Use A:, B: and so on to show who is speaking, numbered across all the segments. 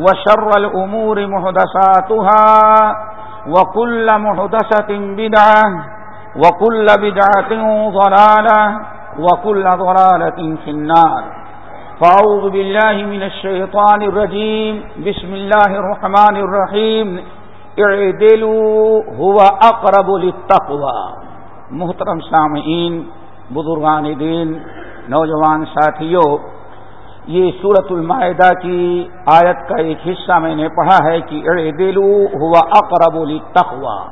A: وشر الأمور محدثاتها وكل محدثة بدعة وكل بدعة ضلالة وكل ضلالة في النار. فأعوذ بالله من الشيطان الرجيم. بسم الله الرحمن الرحيم. اعدلوا هو أقرب للتقوى. محترم سامعین، بزرگان دین، نوجوان ساتھیوں یہ سورت المائدہ کی آیت کا ایک حصہ میں نے پڑھا ہے کہ اڑے دلو ہوا اقرب التقوا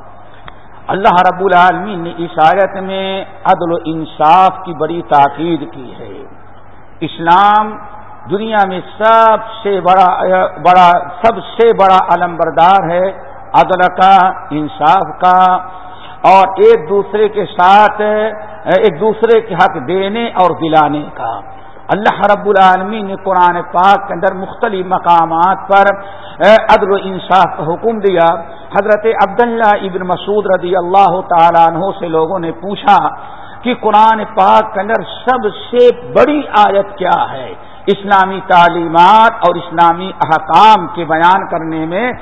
A: اللہ رب العالمین نے اس آیت میں عدل و انصاف کی بڑی تاکید کی ہے۔ اسلام دنیا میں سب سے بڑا بڑا، سب سے بڑا علم بردار ہے، عدل کا، انصاف کا۔ اور ایک دوسرے کے ساتھ، ایک دوسرے کے حق دینے اور دلانے کا۔ اللہ رب العالمین نے قرآن پاک کے اندر مختلف مقامات پر عدل و انصاف کا حکم دیا۔ حضرت عبداللہ ابن مسعود رضی اللہ تعالیٰ عنہ سے لوگوں نے پوچھا کہ قرآن پاک کے اندر سب سے بڑی آیت کیا ہے؟ اسلامی تعلیمات اور اسلامی احکام کے بیان کرنے میں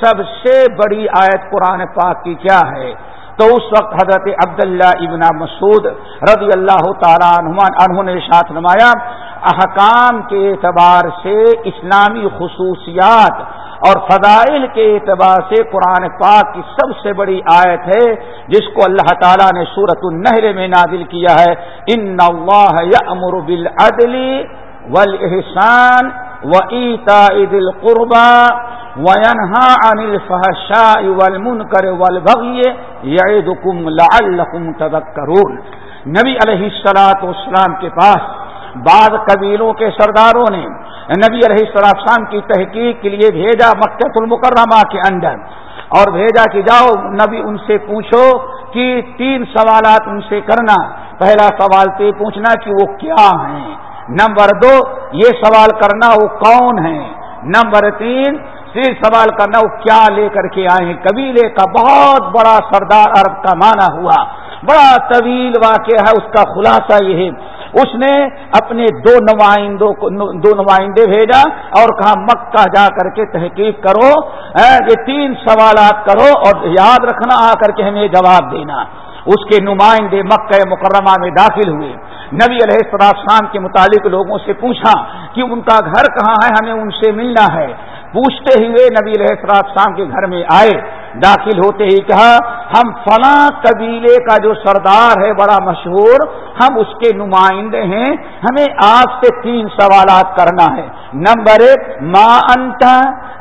A: سب سے بڑی آیت قرآن پاک کی کیا ہے؟ تو اس وقت حضرت عبداللہ ابن مسعود رضی اللہ تعالیٰ انہوں نے ساتھ نمایا احکام کے اعتبار سے اسلامی خصوصیات اور فضائل کے اعتبار سے قرآن پاک کی سب سے بڑی آیت ہے، جس کو اللہ تعالیٰ نے صورت النحر میں نازل کیا ہے۔ ان اللہ امر بالعدل والاحسان و عیتا عید القربہ وینہا عن الفحشاء والمنکر والبغی یعیدکم لعلکم تذکرون نبی علیہ السلاۃ والسلام کے پاس بعض قبیلوں کے سرداروں نے نبی علیہ السلام کی تحقیق کے لیے بھیجا مکت المکرمہ کے اندر اور بھیجا کہ جاؤ نبی ان سے پوچھو کہ تین سوالات ان سے کرنا۔ پہلا سوال تو پوچھنا کہ وہ کیا ہیں؟ نمبر دو، یہ سوال کرنا وہ کون ہیں؟ نمبر تین پھر سوال کرنا وہ کیا لے کر کے آئے ہیں؟ قبیلے کا بہت بڑا سردار عرب کا مانا ہوا۔ بڑا طویل واقعہ ہے، اس کا خلاصہ یہ ہے۔ اس نے اپنے دو نمائندوں کو، دو نمائندے بھیجا اور کہا، مکہ جا کر کے تحقیق کرو یہ تین سوالات کرو اور یاد رکھنا، آ کر کے ہمیں جواب دینا۔ اس کے نمائندے مکہ مکرمہ میں داخل ہوئے۔ نبی علیہ السلام کے متعلق لوگوں سے پوچھا کہ ان کا گھر کہاں ہے؟ ہمیں ان سے ملنا ہے۔ پوچھتے ہوئے نبی علیہ شام کے گھر میں آئے، داخل ہوتے ہی کہا، ہم فلاں قبیلے کا جو سردار ہے، بڑا مشہور، ہم اس کے نمائندے ہیں، ہمیں آپ سے تین سوالات کرنا ہے۔ نمبر ایک ماں انت؟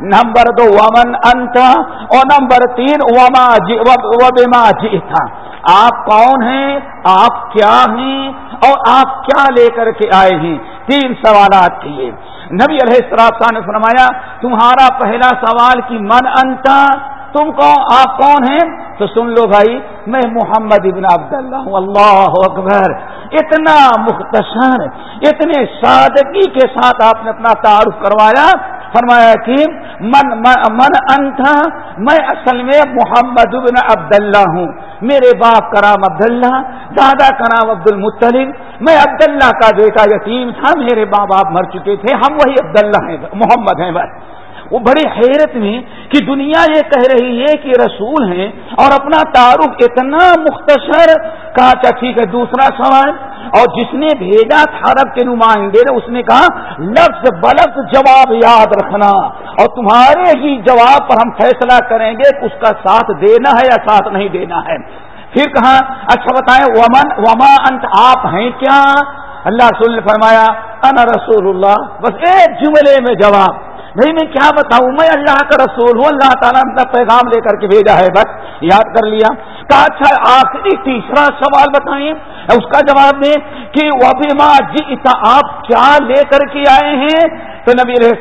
A: نمبر دو، ومن انت؟ اور نمبر تین، وما جی وبما جی تھا آپ کون ہیں؟ آپ کیا ہیں؟ اور آپ کیا لے کر کے آئے ہیں؟ تین سوالات کیے۔ نبی علیہ السلام نے فرمایا، تمہارا پہلا سوال کی من انتا تم کون؟ آپ کون ہیں؟ تو سن لو بھائی، میں محمد ابن عبداللہ ہوں، اللہ اکبر۔ اتنا مختصر، اتنے سادگی کے ساتھ آپ نے اپنا تعارف کروایا فرمایا کہ من من انتھا میں اصل میں محمد بن عبداللہ ہوں۔ میرے باپ کا نام عبداللہ، دادا کا نام عبد المطلب میں عبداللہ کا بیٹا یتیم تھا، میرے ماں باپ مر چکے تھے، ہم وہی عبداللہ ہیں، محمد ہیں بس۔ وہ بڑی حیرت میں کہ دنیا یہ کہہ رہی ہے کہ رسول ہیں اور اپنا تعارف اتنا مختصر کہا اچھا ٹھیک ہے، دوسرا سوال، اور جس نے بھیجا تھا عرب کے نمائندے نے، اس نے کہا، لفظ بلفظ جواب یاد رکھنا، اور تمہارے ہی جواب پر ہم فیصلہ کریں گے کہ اس کا ساتھ دینا ہے یا ساتھ نہیں دینا ہے۔ پھر کہا اچھا بتائیں، ومن، وما انت، آپ ہیں کیا؟ اللہ رسول نے فرمایا، انا رسول اللہ۔ بس ایک جملے میں جواب۔ نہیں میں کیا بتاؤں؟ میں اللہ کا رسول ہوں، اللہ تعالیٰ نے اپنا پیغام لے کر کے بھیجا ہے، بس یاد کر لیا۔ کہا اچھا آخری تیسرا سوال بتائیں۔ اس کا جواب دیں کہ وہ ماں جی آپ کیا لے کر کے آئے ہیں؟ تو نبی علیہ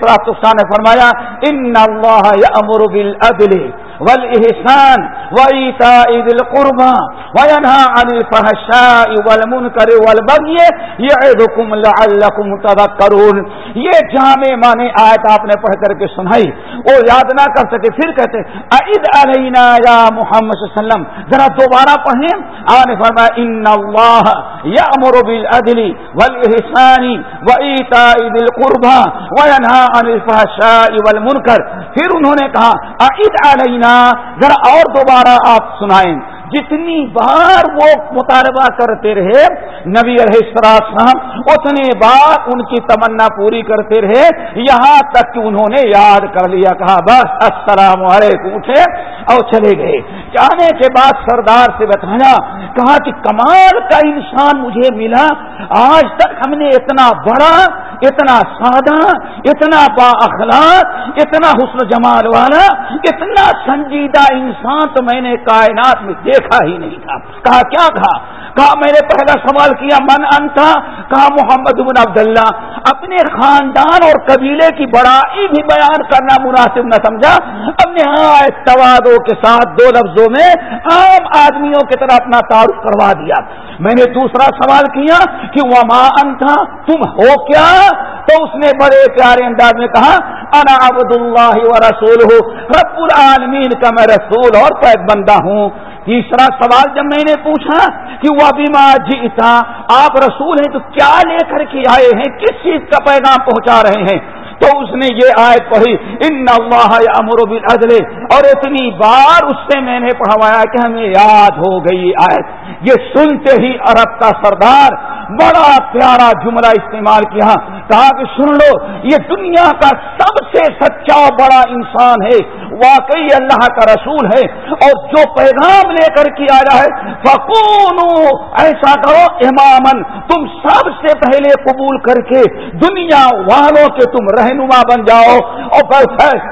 A: نے فرمایا، ان اللہ امر بالعدل۔ والإحسان وإيتاء ذي القربى وينهى عن الفحشاء والمنكر والبغي يعظكم لعلكم تذكرون. یہ جامع معنی آیت آپ نے پڑھ کر کے سنائی. وہ یاد نہ کر سکے، پھر کہتے عید علینا یا محمد صلی اللہ علیہ وسلم ذرا دوبارہ پڑھیں۔ آنے فرمایا ان اللہ یامر بالعدل والاحسان وایتاء ذی القربى وینهى عن الفحشاء والمنکر پھر انہوں نے کہا عید علینا ذرا اور دوبارہ آپ سنائیں۔ جتنی بار وہ مطالبہ کرتے رہے، نبی صاحب اتنی بار ان کی تمنا پوری کرتے رہے، یہاں تک کہ انہوں نے یاد کر لیا، کہا، بس، السلام علیکم، اٹھے اور چلے گئے۔ جانے کے بعد سردار سے بتایا، کہا کہ کمال کا انسان مجھے ملا، آج تک ہم نے اتنا بڑا اتنا سادہ، اتنا با اخلاق، اتنا حسن جمال والا، اتنا سنجیدہ انسان تو میں نے کائنات میں دیکھا ہی نہیں تھا۔ کہا، کیا کہا کہا میں نے پہلا سوال کیا، من ان تھا کہا محمد بن عبداللہ۔ اپنے خاندان اور قبیلے کی بڑائی بھی بیان کرنا مناسب نہ سمجھا؟ اپنے ہاں توادوں کے ساتھ دو لفظوں میں عام آدمیوں کی طرح اپنا تعارف کروا دیا۔ میں نے دوسرا سوال کیا کہ وہ ماں تم ہو کیا؟ تو اس نے بڑے پیارے انداز میں کہا، انا عبد اللہ و رسول ہوں رب العالمین کا میں رسول اور پیک بندہ ہوں۔ تیسرا سوال جب میں نے پوچھا کہ وہ ابھی ماں جیتا آپ رسول ہیں تو کیا لے کر کے آئے ہیں؟ کس چیز کا پیغام پہنچا رہے ہیں؟ تو اس نے یہ آیت پڑھی، ان اللہ امر بالعدل اور اتنی بار اس سے میں نے پڑھوایا کہ ہمیں یاد ہو گئی آیت۔ یہ سنتے ہی عرب کا سردار بڑا پیارا جملہ استعمال کیا کہا کہ سن لو، یہ دنیا کا سب سے سچا بڑا انسان ہے۔ واقعی اللہ کا رسول ہے اور جو پیغام لے کر کے آیا ہے فکون ایسا کرو امامن تم سب سے پہلے قبول کر کے دنیا والوں کے تم رہنما بن جاؤ اور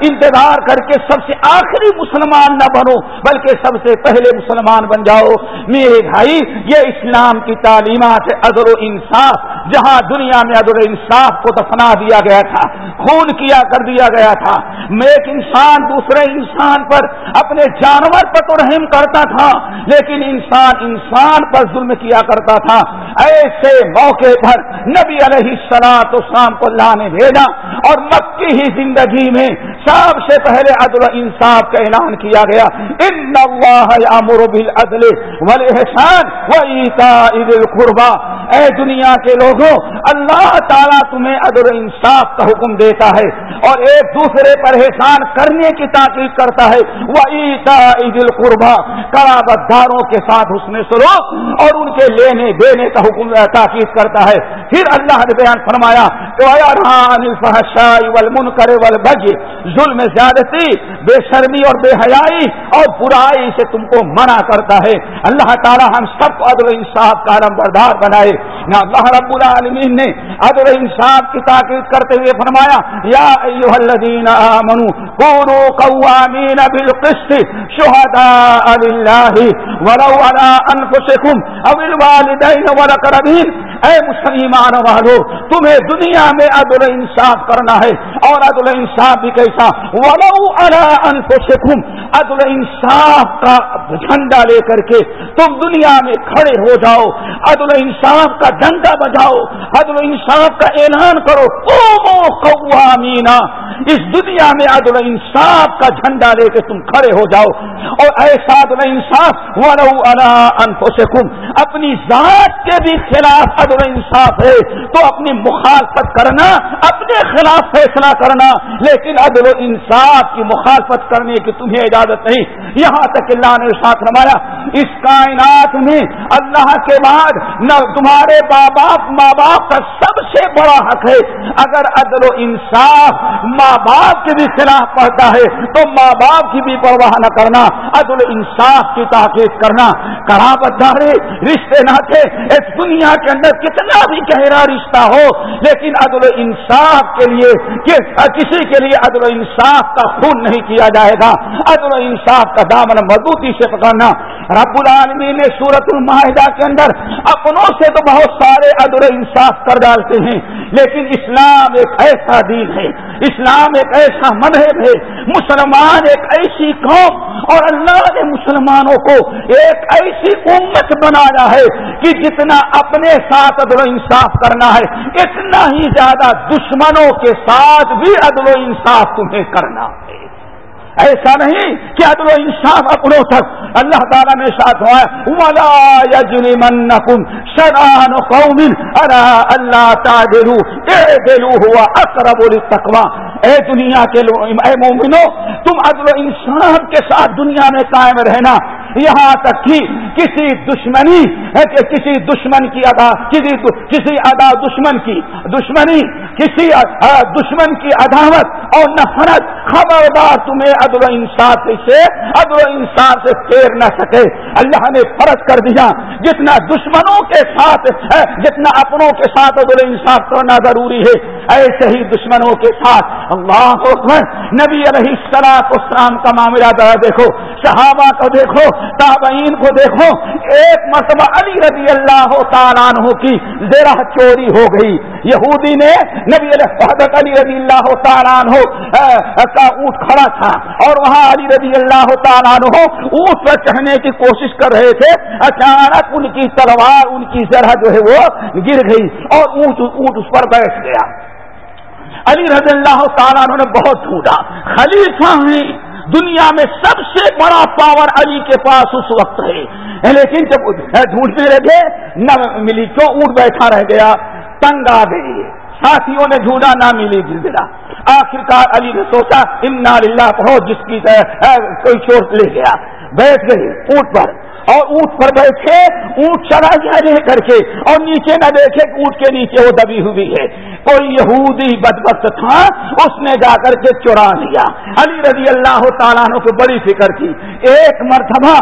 A: انتظار کر کے سب سے آخری مسلمان نہ بنو، بلکہ سب سے پہلے مسلمان بن جاؤ۔ میرے بھائی، یہ اسلام کی تعلیمات ادر و انصاف، جہاں دنیا میں ادر انصاف کو دفنا دیا گیا تھا، خون کیا کر دیا گیا تھا۔ میں ایک انسان دوسرے انسان پر اپنے جانور پر تو رحم کرتا تھا، لیکن انسان انسان پر ظلم کیا کرتا تھا۔ ایسے موقع پر نبی علیہ سلا تو شام کو اللہ نے بھیجا اور مکی ہی زندگی میں سب سے پہلے عدل انصاف کا اعلان کیا گیا۔ ان اللہ امر بالعدل والاحسان وایتاء ذی القربى اے دنیا کے لوگوں، اللہ تعالیٰ تمہیں عدل انصاف کا حکم دیتا ہے اور ایک دوسرے پر احسان کرنے کی تاکید کرتا ہے۔ وہ عیسا عید القربا قرابت داروں کے ساتھ حسن سلوک اور ان کے لینے دینے کا حکم تاکید کرتا ہے۔ پھر اللہ نے بیان فرمایا ول ظلم زیادتی، بے شرمی اور بے حیائی اور برائی سے تم کو منع کرتا ہے۔ اللہ تعالیٰ ہم سب کو عدل انصاف کا علم بردار بنائے۔ نہ اللہ رب العالمین نے عدل انصاف کی تاکید کرتے ہوئے فرمایا، یا ایوہ الذین آمنوا کونوا قوامین بالقسط شہداء للہ ولو علی انفسکم او الوالدین والاقربین۔ اے مسلمان والو، تمہیں دنیا میں عدل انصاف کرنا ہے اور عدل انصاف بھی کیسا؟ ولو علی انفسکم، عدل انصاف کا جھنڈا لے کر کے تم دنیا میں کھڑے ہو جاؤ۔ عدل انصاف کا ڈنڈا بجاؤ، عدل انصاف کا اعلان کرو۔ قوامینہ اس دنیا میں عدل انصاف کا جھنڈا لے کے تم کھڑے ہو جاؤ۔ اور ایسا عدل انصاف انفسکم اپنی ذات کے بھی خلاف عدل انصاف ہے۔ تو اپنی مخالفت کرنا، اپنے خلاف فیصلہ کرنا۔ لیکن عدل و انصاف کی مخالفت کرنے کی تمہیں اجازت نہیں۔ یہاں تک اللہ نے ساتھ رمایا اس کائنات میں اللہ کے بعد نہ تمہارے ماں باپ ماں باپ کا سب سے بڑا حق ہے۔ اگر عدل و انصاف ماں باپ کے بھی خلاف پڑتا ہے، تو ماں باپ کی بھی پرواہ نہ کرنا، عدل و انصاف کی تاکید کرنا۔ کڑابت دارے، رشتے ناطے اس دنیا کے اندر کتنا بھی گہرا رشتہ ہو، لیکن عدل و انصاف کے لیے کسی کے لیے عدل و انصاف کا خون نہیں کیا جائے گا۔ عدل و انصاف کا دامن مضبوطی سے پکڑنا رب العالمین نے سورت الماہدہ کے اندر اپنوں سے تو بہت سارے عدل انصاف کر ڈالتے ہیں، لیکن اسلام ایک ایسا دین ہے، اسلام ایک ایسا مذہب ہے، مسلمان ایک ایسی قوم اور اللہ نے مسلمانوں کو ایک ایسی امت بنایا ہے کہ جتنا اپنے ساتھ عدل و انصاف کرنا ہے، اتنا ہی زیادہ دشمنوں کے ساتھ بھی عدل و انصاف تمہیں کرنا ہے۔ ایسا نہیں کہ عدل و انصاف اپنوں تک اللہ تعالیٰ نے ساتھ ہوا من شران قوم ارا اللہ تعلو اے دلو ہوا اقرب التقوا اے دنیا کے اے مومنو تم عدل و انصاف کے ساتھ دنیا میں قائم رہنا۔ یہاں تک کہ کسی دشمنی کسی دشمن کی ادا کسی کسی ادا دشمن کی۔ دشمنی کسی دشمن کی عداوت اور نفرت خبردار تمہیں عدل و انصاف سے عدل و انصاف سے پھیر نہ سکے۔ اللہ نے فرض کر دیا، جتنا دشمنوں کے ساتھ جتنا اپنوں کے ساتھ عدل و انصاف کرنا ضروری ہے۔ ایسے ہی دشمنوں کے ساتھ۔ اللہ نبی علیہ السلام اسلام کا معاملہ دیکھو، صحابہ کو دیکھو، تابعین کو دیکھو۔ ایک مرتبہ علی رضی اللہ تعالیٰ عنہ کی زیرہ چوری ہو گئی۔ یہودی نے نبی حضرت علی رضی اللہ تعالیٰ عنہ کا اونٹ کھڑا تھا اور وہاں علی رضی اللہ تعالیٰ عنہ اونٹ پر چڑھنے کی کوشش کر رہے تھے۔ اچانک ان کی تلوار، ان کی زرہ جو ہے وہ گر گئی اور اونٹ اونٹ اس پر بیٹھ گیا۔ علی رضی اللہ تعالیٰ نے بہت ڈھونڈا، خلیفہ ہیں، دنیا میں سب سے بڑا پاور علی کے پاس اس وقت ہے۔ لیکن جب ڈھونڈنے لگے، نہ ملی کیوں، اونٹ بیٹھا رہ گیا، تنگ آ گئی۔ ساتھیوں نے ڈھونڈا، نہ ملی دلا آخر کار علی نے سوچا امنا للہ بہت جس کی کوئی چوٹ لے گیا۔ بیٹھ گئی اونٹ پر۔ اور اونٹ پر بیٹھے، اونٹ چڑھا گیا رہ کر کے۔ اور نیچے نہ دیکھے، اونٹ کے نیچے وہ دبی ہوئی ہے۔ کوئی یہودی بدبخت تھا، اس نے جا کر کے چرا لیا۔ علی رضی اللہ تعالیٰ کو بڑی فکر تھی۔ ایک مرتبہ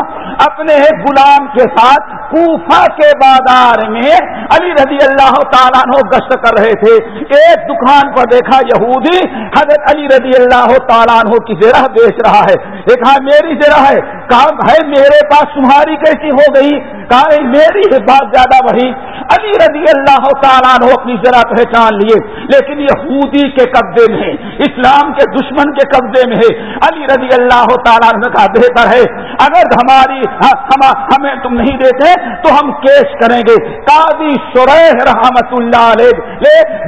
A: اپنے ایک غلام کے ساتھ کوفہ کے بازار میں علی رضی اللہ تعالیٰ گشت کر رہے تھے۔ ایک دکان پر دیکھا، یہودی حضرت علی رضی اللہ تعالیٰ کی زرہ بیچ رہا ہے۔ دیکھا، میری زرہ ہے۔ کہا، بھائی، میرے پاس تمہاری کیسی ہو گئی؟ کہا، میری بات زیادہ بڑھی۔ علی رضی اللہ تعالیٰ اپنی ذرا پہچان لیے لیکن یہودی کے قبضے میں ہے اسلام کے دشمن کے قبضے میں ہے۔ علی رضی اللہ تعالیٰ کا بہتر ہے۔ اگر ہماری ہاں، ہم, ہمیں تم نہیں دیتے تو ہم کیس کریں گے۔ قاضی سریح رحمت اللہ علیہ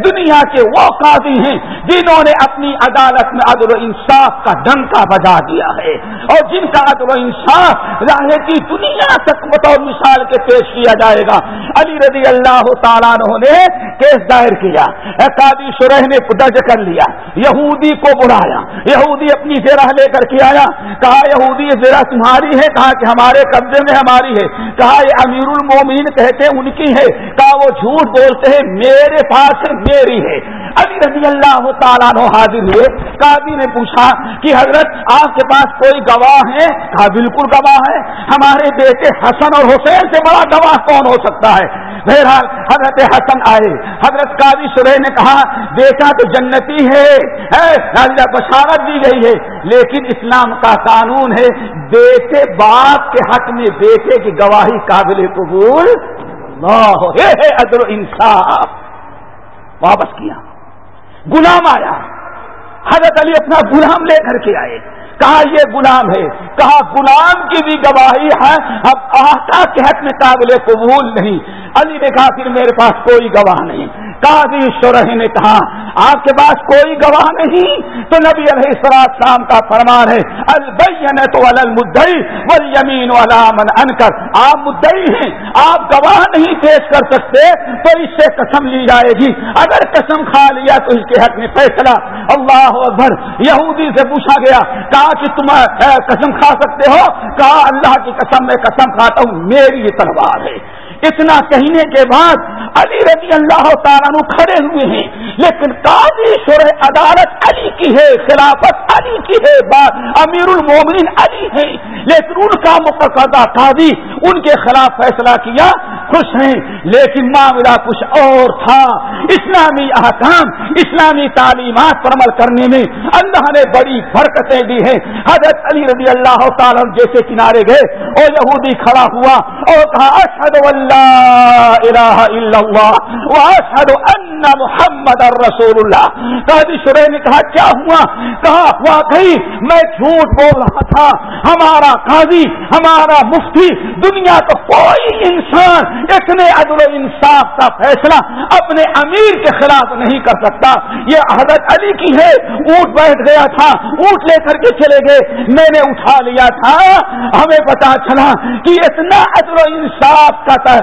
A: دنیا کے وہ قاضی ہیں جنہوں نے اپنی عدالت میں عدل و انصاف کا ڈنکا بجا دیا ہے۔ اور جن کا عدل و انصاف راہ کی دنیا تک بطور مثال کے پیش کیا جائے گا۔ علی رضی اللہ تعالیٰ نے کیس دائر کیا۔ قادی سرح نے درج کر لیا، یہودی کو بڑھایا یہودی اپنی زیرہ لے کر کے آیا، کہا یہودی زیرہ تمہاری ہے، کہا کہ ہمارے قبضے میں ہماری ہے، کہا یہ امیر المومین کہتے ان کی ہے، کہا وہ جھوٹ بولتے ہیں، میرے پاس میری ہے۔ علی رضی اللہ تعالیٰ حاضر ہوئے۔ قاضی نے پوچھا کہ حضرت، آپ کے پاس کوئی گواہ ہے؟ کہا، بالکل گواہ ہے۔ ہمارے بیٹے حسن اور حسین سے بڑا گواہ کون ہو سکتا ہے؟ بہرحال حضرت حسن آئے۔ حضرت قاضی سرح نے کہا، بیٹا تو جنتی ہے بشارت دی گئی ہے، لیکن اسلام کا قانون ہے، بیٹے باپ کے حق میں بیٹے کی گواہی قابل قبول نہ ہو۔ ادر انصاف۔ واپس کیا۔ غلام آیا۔ حضرت علی اپنا غلام لے کر کے آئے۔ کہا، یہ غلام ہے۔ کہا، غلام کی بھی گواہی ہے۔ اب آتا کے حق میں قابل قبول نہیں۔ علی نے کہا، پھر میرے پاس کوئی گواہ نہیں۔ قاضی شرح نے کہا، آپ کے پاس کوئی گواہ نہیں۔ تو نبی علیہ السلام شام کا فرمان ہے البین تو المدئی والیمین والا من انکر۔ آپ مدعی ہیں، آپ گواہ نہیں پیش کر سکتے، تو اس سے قسم لی جائے گی۔ اگر قسم کھا لیا تو اس کے حق میں فیصلہ۔ اللہ اکبر، یہودی سے پوچھا گیا، کہا کہ تم قسم کھا سکتے ہو؟ کہا، اللہ کی قسم میں قسم کھاتا ہوں، میری یہ تلوار ہے۔ اتنا کہنے کے بعد علی رضی اللہ تعالیٰ کھڑے ہوئے ہیں۔ لیکن قاضی شر عدالت علی کی ہے، خلافت علی کی ہے امیر المومنین علی ہے۔ لیکن ان کا مقدہ قاضی، ان کے خلاف فیصلہ کیا، خوش ہیں۔ لیکن معاملہ کچھ اور تھا۔ اسلامی احکام، اسلامی تعلیمات پر عمل کرنے میں اللہ نے بڑی برکتیں دی ہیں۔ حضرت علی رضی اللہ تعالیٰ جیسے کنارے گئے اور یہودی کھڑا ہوا اور کہا اشد اللہ الہ الا اللہ واشہد ان محمد الرسول اللہ قاضی جی شرح نے کہا کیا ہوا؟ کہا واقعی میں جھوٹ بول رہا تھا۔ ہمارا قاضی، ہمارا مفتی، دنیا کا کوئی انسان اتنے عدل و انصاف کا فیصلہ اپنے امیر کے خلاف نہیں کر سکتا۔ یہ حضرت علی کی ہے۔ اونٹ بیٹھ گیا تھا۔ اونٹ لے کر کے چلے گئے۔ میں نے اٹھا لیا تھا۔ ہمیں پتا چلا کہ اتنا عدل و انصاف کا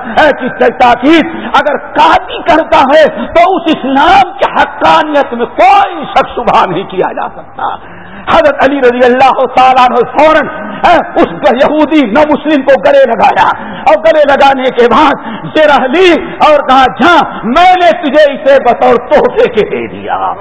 A: تاکید اگر قاضی کرتا ہے تو اس اسلام کے حقانیت میں کوئی شخص شبہ نہیں کیا جا سکتا۔ حضرت علی رضی اللہ تعالیٰ نے فوراً اس یہودی نہ مسلم کو گلے لگایا۔ اور گلے لگانے کے بعد زیرہ لی اور کہا جا میں نے تجھے اسے بطور تحفے کے دے دیا۔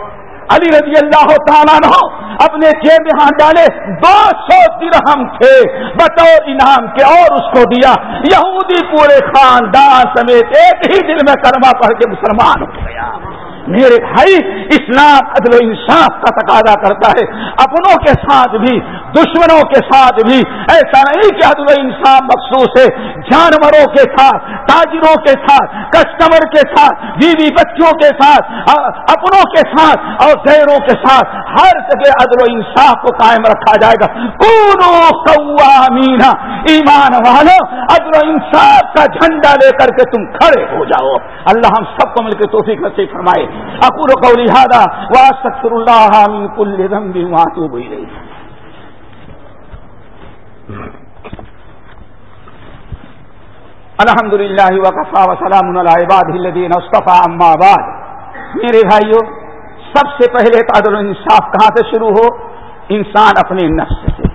A: علی رضی اللہ تعالیٰ نہ اپنے جیب میں ہاتھ ڈالے، دو سو درہم تھے۔ بطور انعام کے اور اس کو دیا۔ یہودی پورے خاندان سمیت ایک ہی دل میں کرما پڑھ کے مسلمان ہو گیا۔ میرے بھائی اسلام عدل و انصاف کا تقاضا کرتا ہے۔ اپنوں کے ساتھ بھی، دشمنوں کے ساتھ بھی۔ ایسا نہیں کہ عدل و انصاف مخصوص ہے۔ جانوروں کے ساتھ، تاجروں کے ساتھ، کسٹمر کے ساتھ، بیوی بچوں کے ساتھ اپنوں کے ساتھ اور غیروں کے ساتھ ہر جگہ عدل و انصاف کو قائم رکھا جائے گا۔ مینا ایمان والو، عدل و انصاف کا جھنڈا لے کر کے تم کھڑے ہو جاؤ۔ اللہ ہم سب کو مل کے توفیق نصیب فرمائے۔ اکور قولی هذا واستغفر الله من كل ذنب واتوب اليه الحمد للہ وقفا وسلام عباد الذین اصطفى اما بعد. میرے بھائیوں سب سے پہلے عدل و انصاف کہاں سے شروع ہو؟ انسان اپنے نفس سے،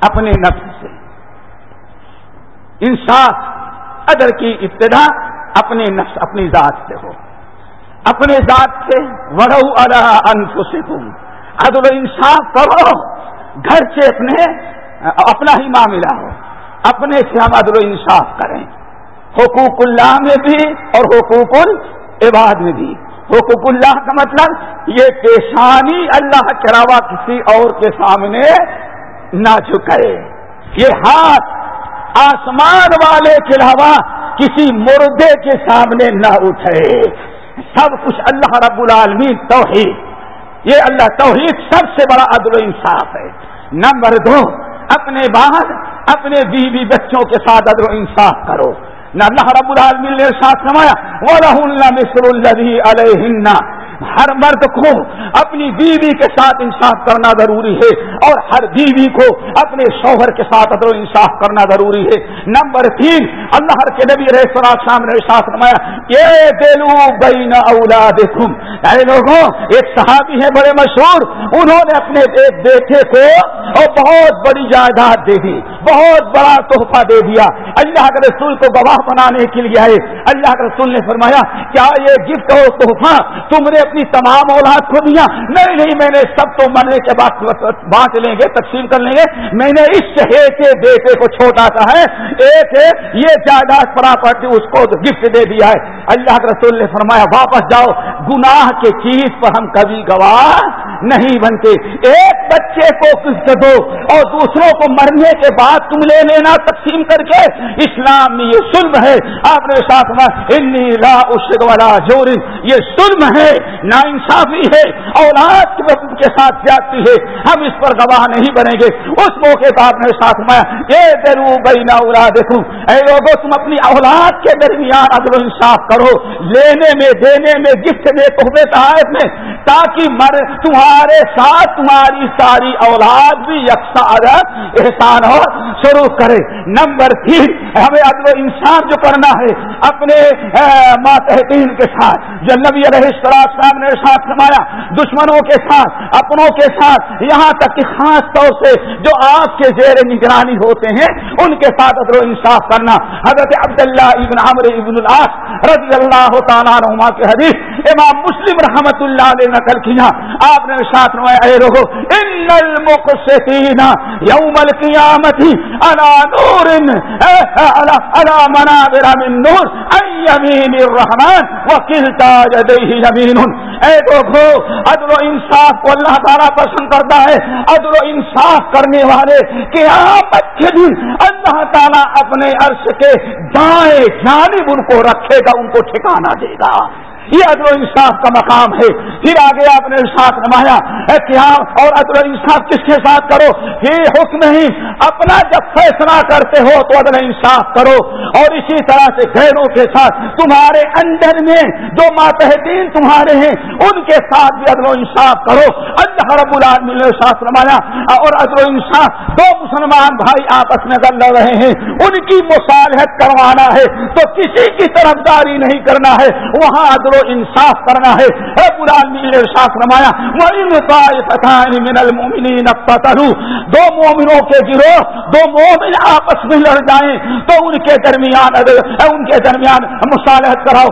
A: اپنے نفس سے۔ انصاف ادر کی ابتدا اپنے نفس، اپنی ذات سے ہو۔ اپنے ذات سے وڑو انفسکم عدل و انصاف کرو۔ گھر سے اپنے، اپنا ہی معاملہ ہو۔ اپنے سے ہم عدل و انصاف کریں۔ حقوق اللہ میں بھی اور حقوق العباد میں بھی۔ حقوق اللہ کا مطلب یہ پیشانی اللہ کے علاوہ کسی اور کے سامنے نہ جھکے۔ یہ ہاتھ آسمان والے کے علاوہ کسی مردے کے سامنے نہ اٹھے۔ سب کچھ اللہ رب العالمین توحید. یہ اللہ توحید سب سے بڑا عدل و انصاف ہے. نمبر دو، اپنے بعد اپنے بیوی بچوں کے ساتھ عدل و انصاف کرو. نہ اللہ رب العالمین نے ساتھ سمایا وہ رہ مصر الدی علیہ ہر مرد کو اپنی بیوی کے ساتھ انصاف کرنا ضروری ہے اور ہر بیوی کو اپنے شوہر کے ساتھ ادر انصاف کرنا ضروری ہے۔ نمبر تین، اللہ کے نبی رہ شام نے ساتھ نمایا یہ دلو بین اولاد اے یعنی لوگوں، ایک صحابی ہے بڑے مشہور، انہوں نے اپنے ایک بیٹے کو اور بہت بڑی جائیداد دے دی، بہت بڑا تحفہ دے دیا۔ اللہ کے رسول کو گواہ بنانے کے لیے آئے۔ اللہ کے رسول نے فرمایا، کیا یہ گفٹ ہو تحفہ تم نے اپنی تمام اولاد کو دیا۔ نہیں نہیں، میں نے سب کو مرنے کے بعد بانٹ لیں گے، تقسیم کر لیں گے۔ میں نے اس شہر کے بیٹے کو چھوٹا سا ہے، ایک یہ جائیداد پراپرٹی اس کو گفٹ دے دیا ہے۔ اللہ کے رسول نے فرمایا، واپس جاؤ۔ گناہ کے چیز پر ہم کبھی گواہ نہیں بنتے۔ ایک بچے کو قسط دو اور دوسروں کو مرنے کے بعد تم لے لینا، تقسیم کر کے۔ اسلام میں یہ سلم ہے۔ آپ نے ساتھ انی لا اشد والا جور یہ ظلم ہے۔ نا انصافی ہے، اولاد کے ساتھ جاتی ہے، ہم اس پر گواہ نہیں بنیں گے۔ اس موقع پر آپ نے ساتھ میں یہ درو بئی نہ اڑا دیکھوں اے لوگوں تم اپنی اولاد کے درمیان عدل و انصاف کرو۔ لینے میں، دینے میں، گفٹ میں تحفے تحائف میں، تاکہ مر، تمہارے ساتھ تمہاری ساری اولاد بھی یکساں احسان ہو، شروع کرے۔ نمبر تین، ہمیں عدل و انصاف جو کرنا ہے، اپنے ماتحتین کے ساتھ۔ جو نبی علیہ صاحب نے ساتھ سمایا دشمنوں کے ساتھ، اپنوں کے ساتھ، یہاں تک کہ خاص طور سے جو آپ کے زیر نگرانی ہوتے ہیں، ان کے ساتھ عدل و انصاف کرنا۔ حضرت عبداللہ ابن عمر ابن العاص رضی اللہ تعالیٰ نما کے حدیث، امام مسلم رحمت اللہ نے نقل کیا آپ نے ارشاد ساتھ اے رہو ان المقسطین یوم القیامت انا نور انا منابر من نور ایمین الرحمن، وکلتا یدیہ یمین۔ اے دیکھو عدل و انصاف کو اللہ تعالیٰ پسند کرتا ہے۔ عدل و انصاف کرنے والے کہ آپ کے دن اللہ تعالیٰ اپنے عرش کے دائیں جانب ان کو رکھے گا، ان کو ٹھکانا دے گا۔ یہ عدل و انصاف کا مقام ہے۔ پھر آگے آپ نے ساتھ نمایا اور عدل و انصاف کس کے ساتھ کرو؟ یہ حکم نہیں اپنا جب فیصلہ کرتے ہو تو عدل انصاف کرو۔ اور اسی طرح سے غیروں کے ساتھ، تمہارے اندر میں جو ماتحدین تمہارے ہیں، ان کے ساتھ بھی عدل و انصاف کرو۔ اللہ رب العالمین نے ساتھ نمایا اور عدل و انصاف دو مسلمان بھائی آپس میں لڑ رہے ہیں، ان کی مصالحت کروانا ہے۔ تو کسی کی طرف داری نہیں کرنا ہے۔ وہاں عدل کو انصاف کرنا ہے۔ اے ارشاد رمایا من المؤمنین دو مومنوں کے گروہ، دو مومن آپس میں لڑ جائیں، تو ان کے درمیان ان کے درمیان مصالحت کراؤ۔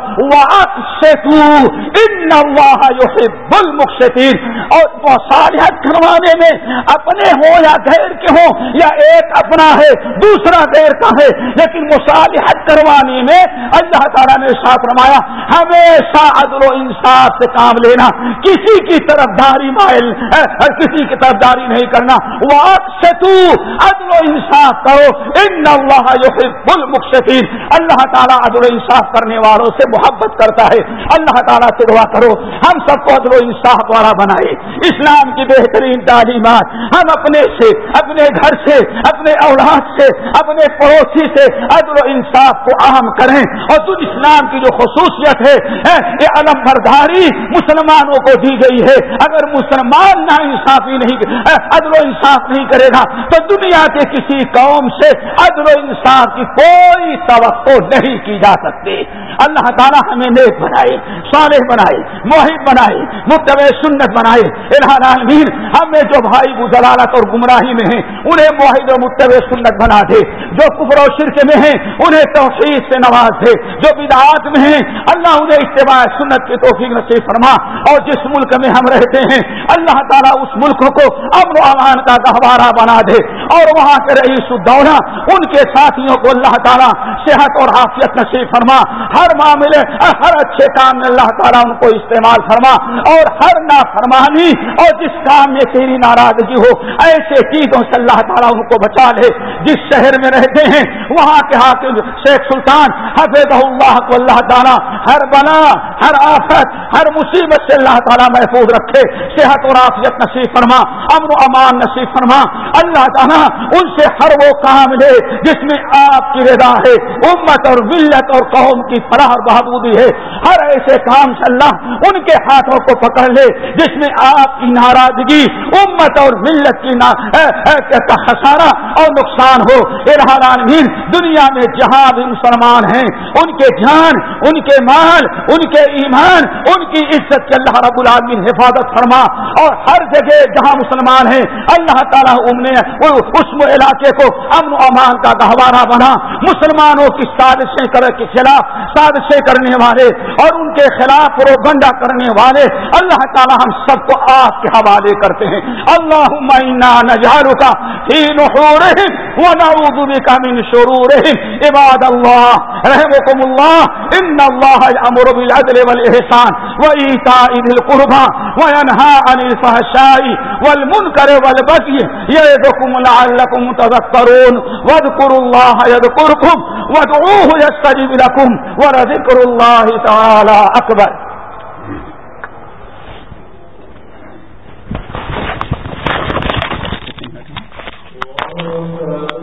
A: بل مقصدین اور مصالحت کروانے میں اپنے ہوں یا غیر کے ہوں، یا ایک اپنا ہے، دوسرا غیر کا ہے۔ لیکن مصالحت کروانے میں اللہ تعالیٰ نے ساتھ رمایا ہمیشہ عدل و انصاف سے کام لینا۔ کسی کی طرف داری مائل کسی کی طرف داری نہیں کرنا۔ سے تو عدل و انصاف کرو۔ ان اللہ المقصدین اللہ تعالیٰ عدل و انصاف کرنے والوں سے محبت کرتا ہے۔ اللہ تعالیٰ سے دعا کرو، ہم سب کو عدل و انصاف والا بنائے۔ اسلام کی بہترین تعلیمات، ہم اپنے سے، اپنے گھر سے، اپنے اولاد سے، اپنے پڑوسی سے عدل و انصاف کو عام کریں۔ اور تم اسلام کی جو خصوصیت ہے یہ علم برداری مسلمانوں کو دی گئی ہے۔ اگر مسلمان نہ انصافی نہیں عدل و انصاف نہیں کرے گا، تو دنیا کے کسی قوم سے عدل و انصاف کی کوئی توقع نہیں کی جا سکتی۔ اللہ تعالیٰ ہمیں نیک بنائے، صالح بنائے موہد بنائے مکتب سنت بنائے۔ العالمین ہمیں جو بھائی گزرالت اور گمراہی میں ہیں، انہیں معاہد و متب سنت بنا دے۔ جو کفر و شرک میں ہیں، انہیں توفیق سے نواز دے۔ جو بدعات میں ہیں، اللہ انہیں اتباع سنت کی توفیق نصیب فرما۔ اور جس ملک میں ہم رہتے ہیں، اللہ تعالیٰ اس ملک کو امن و امان کا گہوارہ بنا دے۔ اور وہاں کے رئیس الدولہ، ان کے ساتھیوں کو اللہ تعالیٰ صحت اور حافظت نصیب فرما۔ ہر معاملے، ہر اچھے کام میں اللہ تعالیٰ ان کو استعمال فرما۔ اور ہر نافرمانی، اور جس کام میں تیری ناراضگی ہو، ایسے چیزوں سے اللہ تعالیٰ ان کو بچا لے۔ جس شہر میں رہتے ہیں وہاں کے حاکم شیخ سلطان حفظ اللہ کو اللہ تعالیٰ ہر بنا ہر آفت ہر مصیبت سے اللہ تعالیٰ محفوظ رکھے صحت اور آفیت نصیب فرما امن و امان نصیب فرما اللہ تعالیٰ ان سے ہر وہ کام لے جس میں آپ کی رضا ہے امت اور ملت اور قوم کی فلاح اور بہبودی ہے ہر ایسے کام سے اللہ ان کے ہاتھوں کو پکڑ لے جس میں آپ کی ناراضگی امت اور ملت کی خسارہ اور نقصان ہو العالمین دنیا میں جہاں بھی مسلمان ہیں۔ ان کے جان، ان کے مال، ان کے ایمان، ان کی عزت کے اللہ رب العالمین حفاظت فرما۔ اور ہر جگہ جہاں مسلمان ہیں، اللہ تعالیٰ اس علاقے کو امن و امان کا گہوارہ بنا۔ مسلمانوں کی سازشیں کے خلاف سازشیں کرنے والے اور ان کے خلاف رو گنڈا کرنے والے۔ اللہ تعالیٰ ہم سب کو آپ کے حوالے کرتے ہیں۔ اللہ نجارو کا ونعوذ من شرورهم. عباد الله، رحمكم الله. ان الله امر بالعدل والاحسان وايتاء ذي القربى وينهى عن الفحشاء والمنكر والبغي يعظكم لعلكم تذكرون. واذكروا الله يذكركم وادعوه يستجب لكم ولذكر الله تعالى أكبر.